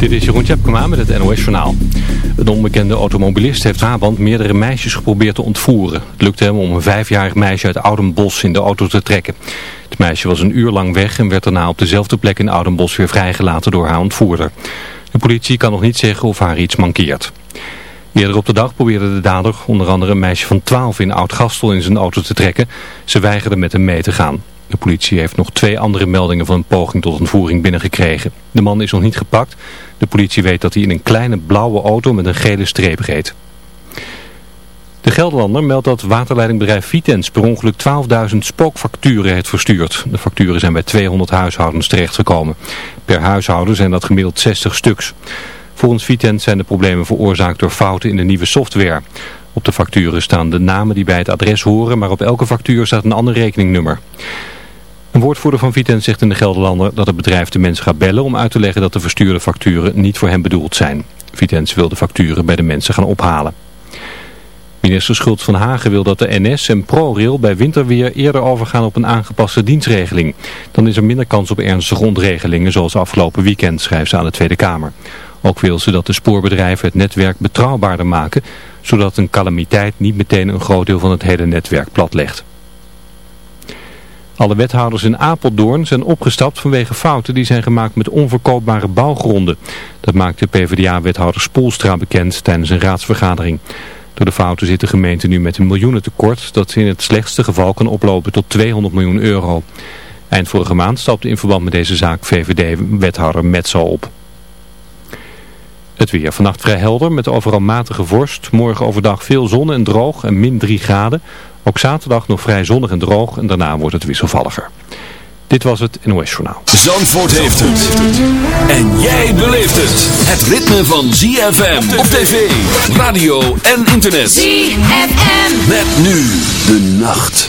Dit is Jeroen Tjepkema met het NOS Journaal. Een onbekende automobilist heeft Brabant meerdere meisjes geprobeerd te ontvoeren. Het lukte hem om een vijfjarig meisje uit Oudenbos in de auto te trekken. Het meisje was een uur lang weg en werd daarna op dezelfde plek in Oudenbos weer vrijgelaten door haar ontvoerder. De politie kan nog niet zeggen of haar iets mankeert. Eerder op de dag probeerde de dader onder andere een meisje van 12 in Oud-Gastel in zijn auto te trekken. Ze weigerde met hem mee te gaan. De politie heeft nog twee andere meldingen van een poging tot ontvoering binnengekregen. De man is nog niet gepakt. De politie weet dat hij in een kleine blauwe auto met een gele streep reed. De Gelderlander meldt dat waterleidingbedrijf Vitens per ongeluk 12.000 spookfacturen heeft verstuurd. De facturen zijn bij 200 huishoudens terechtgekomen. Per huishouden zijn dat gemiddeld 60 stuks. Volgens Vitens zijn de problemen veroorzaakt door fouten in de nieuwe software. Op de facturen staan de namen die bij het adres horen, maar op elke factuur staat een ander rekeningnummer. Een woordvoerder van Vitens zegt in de Gelderlander dat het bedrijf de mensen gaat bellen om uit te leggen dat de verstuurde facturen niet voor hem bedoeld zijn. Vitens wil de facturen bij de mensen gaan ophalen. Minister Schultz van Hagen wil dat de NS en ProRail bij winterweer eerder overgaan op een aangepaste dienstregeling. Dan is er minder kans op ernstige ontregelingen zoals afgelopen weekend, schrijft ze aan de Tweede Kamer. Ook wil ze dat de spoorbedrijven het netwerk betrouwbaarder maken, zodat een calamiteit niet meteen een groot deel van het hele netwerk platlegt. Alle wethouders in Apeldoorn zijn opgestapt vanwege fouten die zijn gemaakt met onverkoopbare bouwgronden. Dat maakte PvdA-wethouder Spoelstra bekend tijdens een raadsvergadering. Door de fouten zit de gemeente nu met een miljoenentekort dat in het slechtste geval kan oplopen tot 200 miljoen euro. Eind vorige maand stapte in verband met deze zaak VVD-wethouder Metzo op. Het weer vannacht vrij helder met overal matige vorst. Morgen overdag veel zon en droog en min 3 graden. Ook zaterdag nog vrij zonnig en droog en daarna wordt het wisselvalliger. Dit was het NOS Journaal. Zandvoort heeft het. En jij beleeft het. Het ritme van ZFM op tv, radio en internet. ZFM. Met nu de nacht.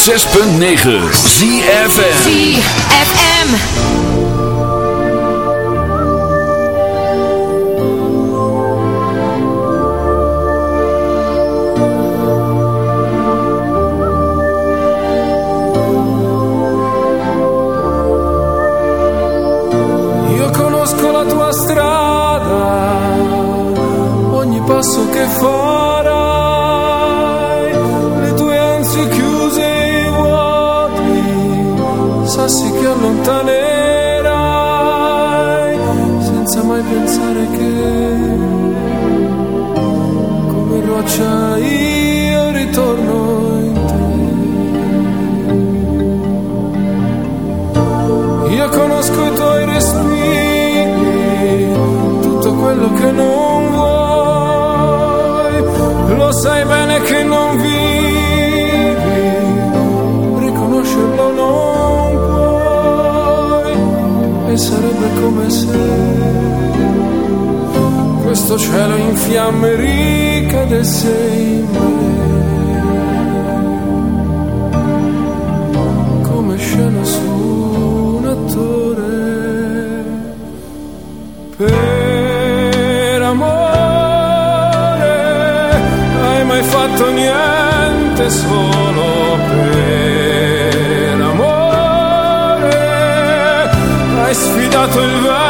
106.9 ZFM ZFM Io conosco la tua strada Ogni passo che fai questo cielo in fiamme ricadesse in me. Come scena su un attore. Per amore, hai mai fatto niente solo per amore. Hai sfidato il vento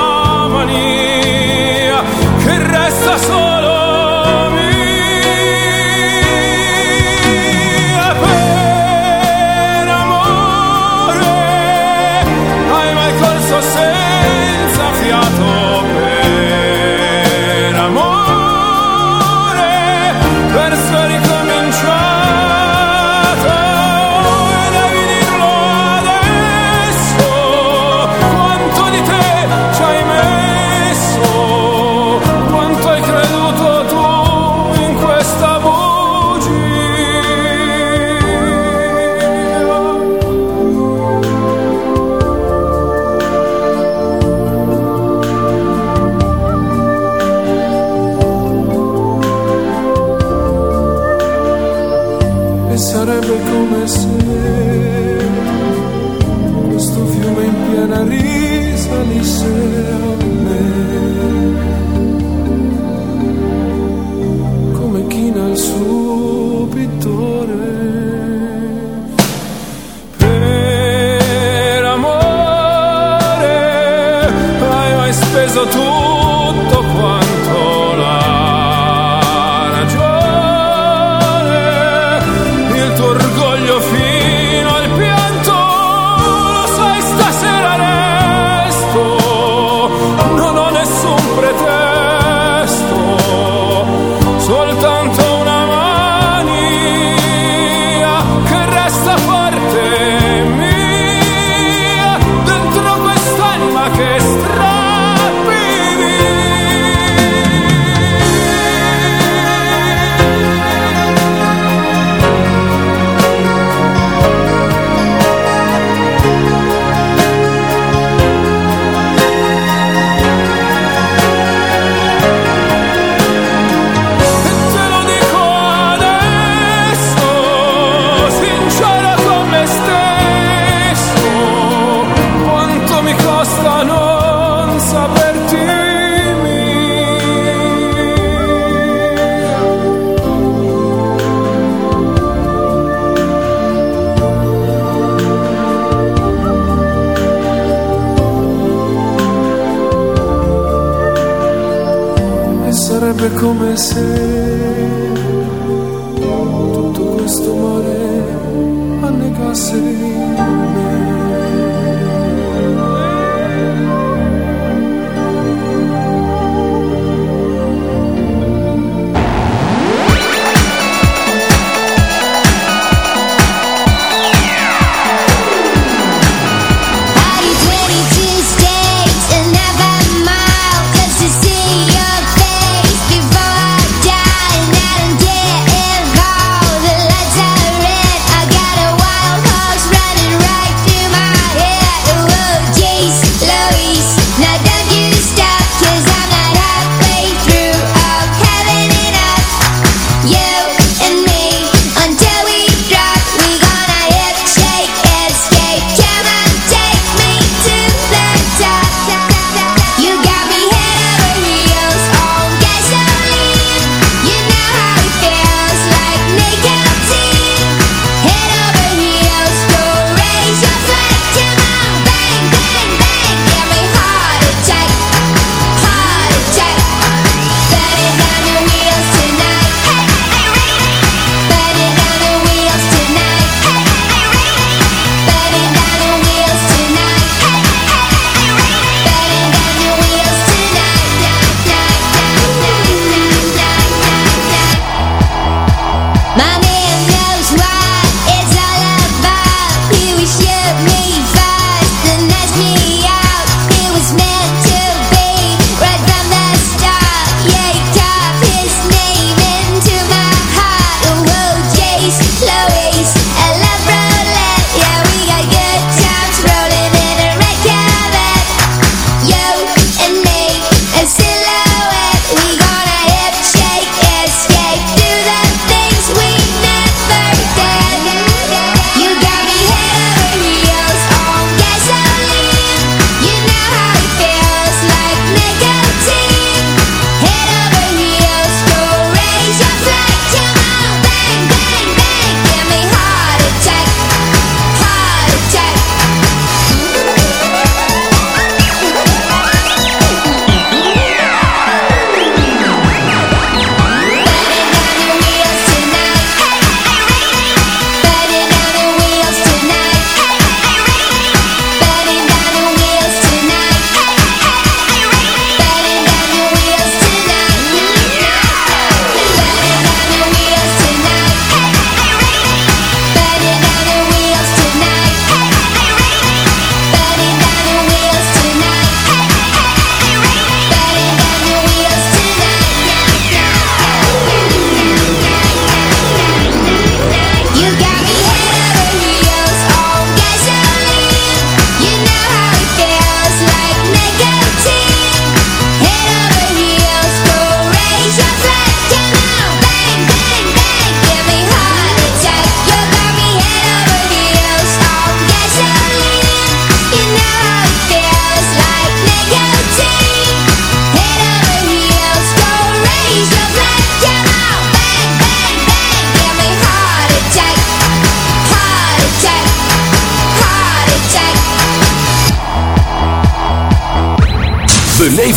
sempre come se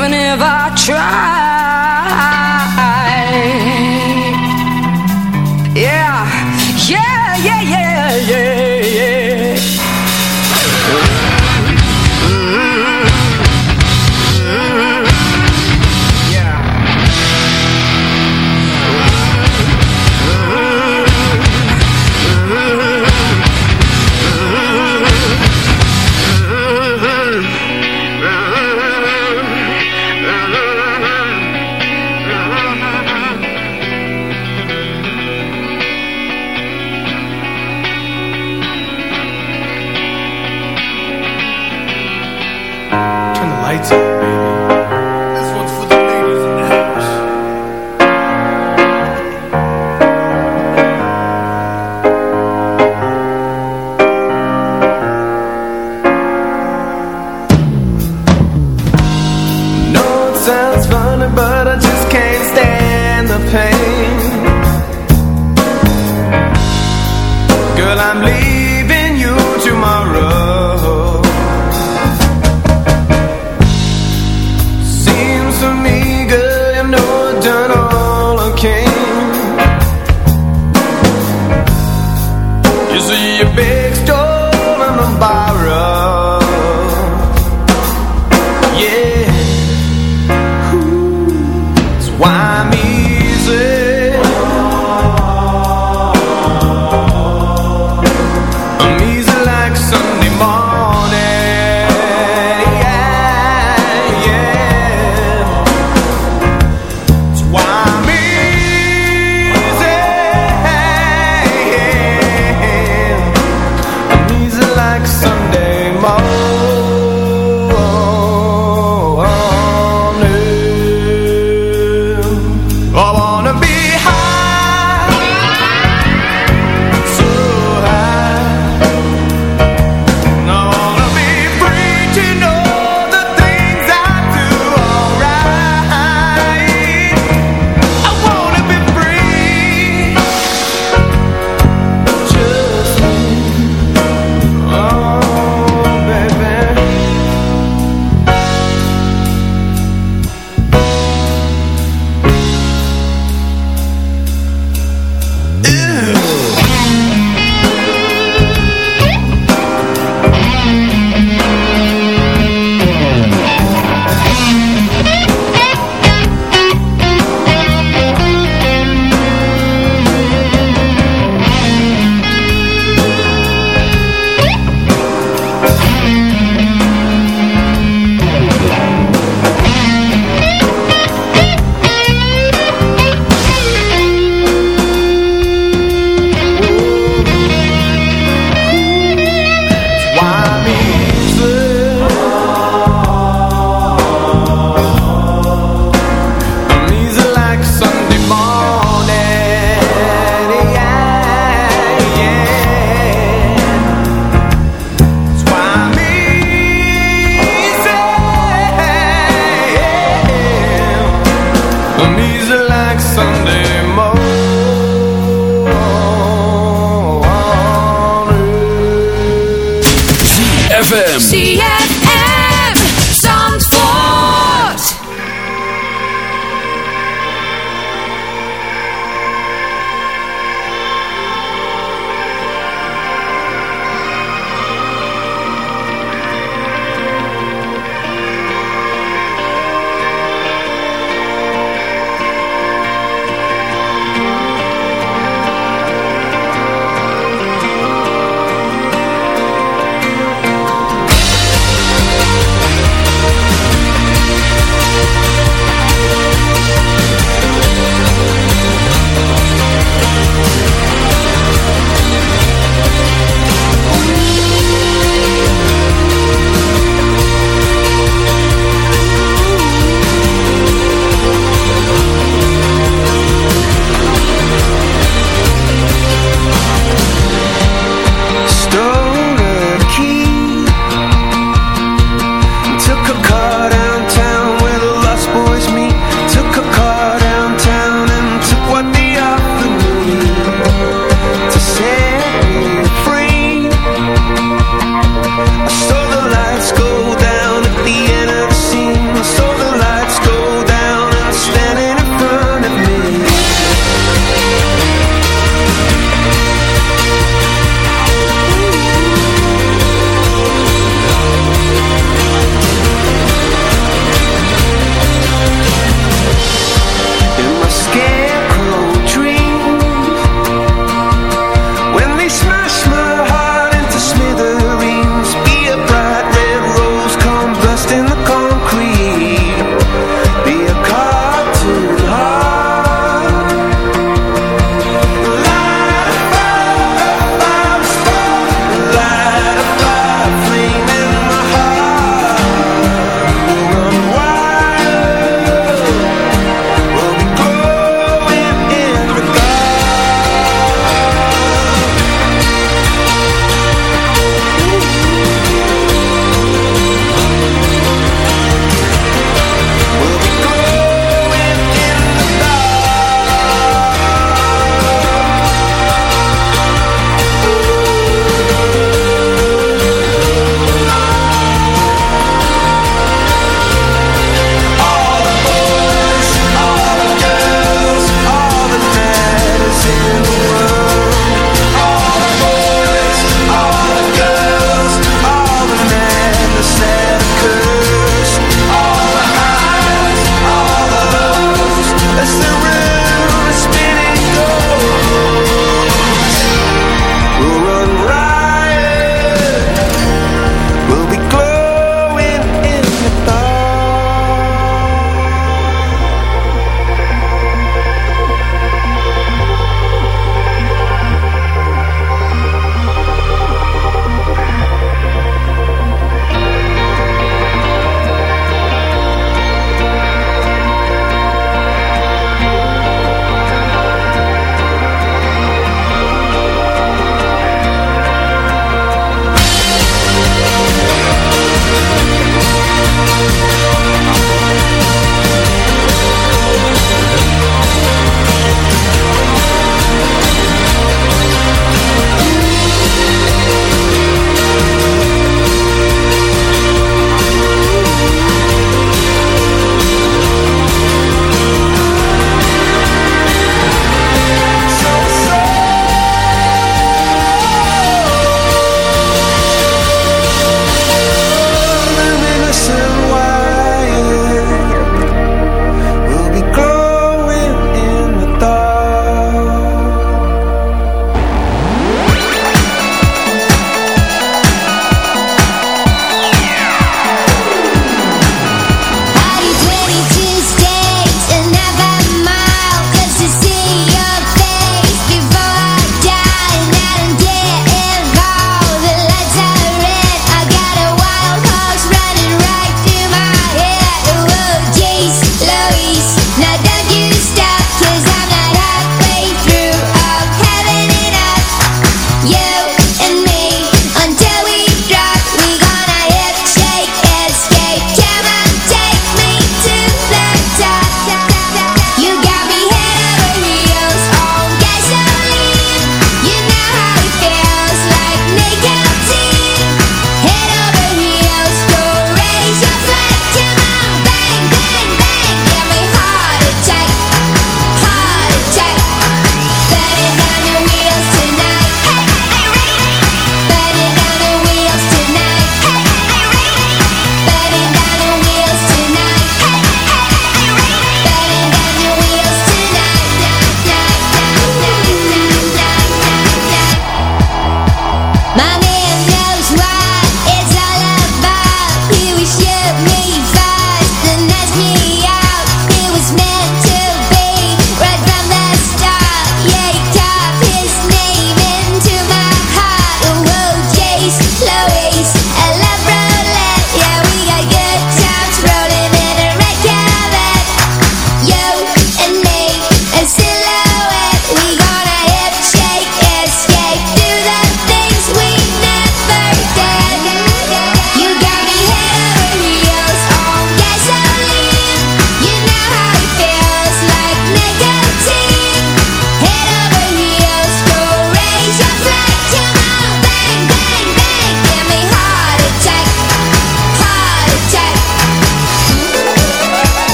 even if I try.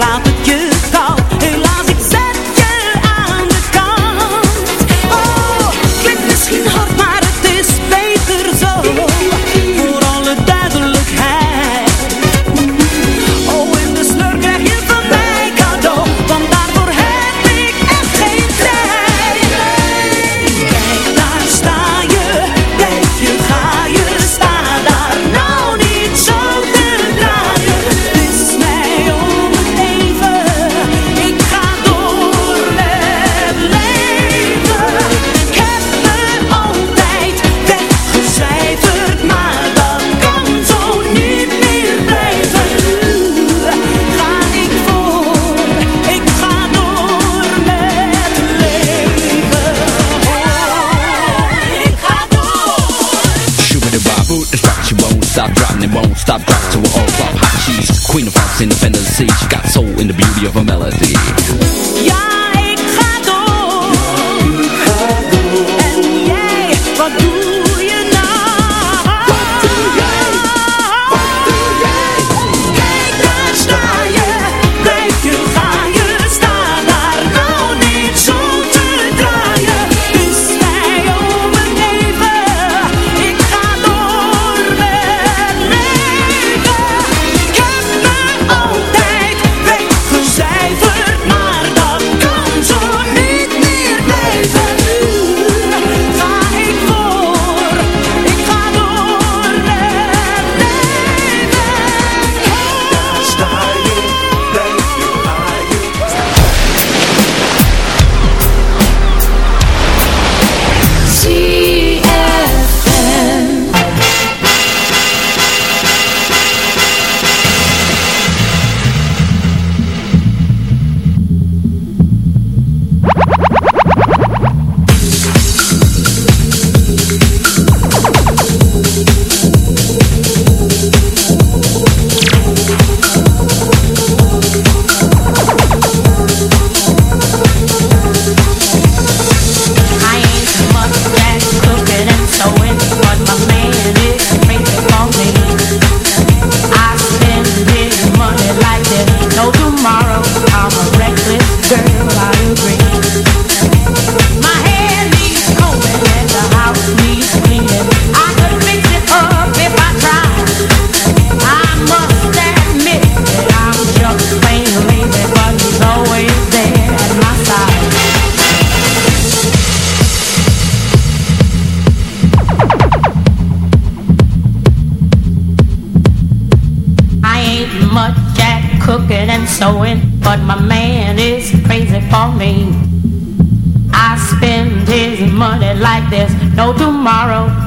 fluitje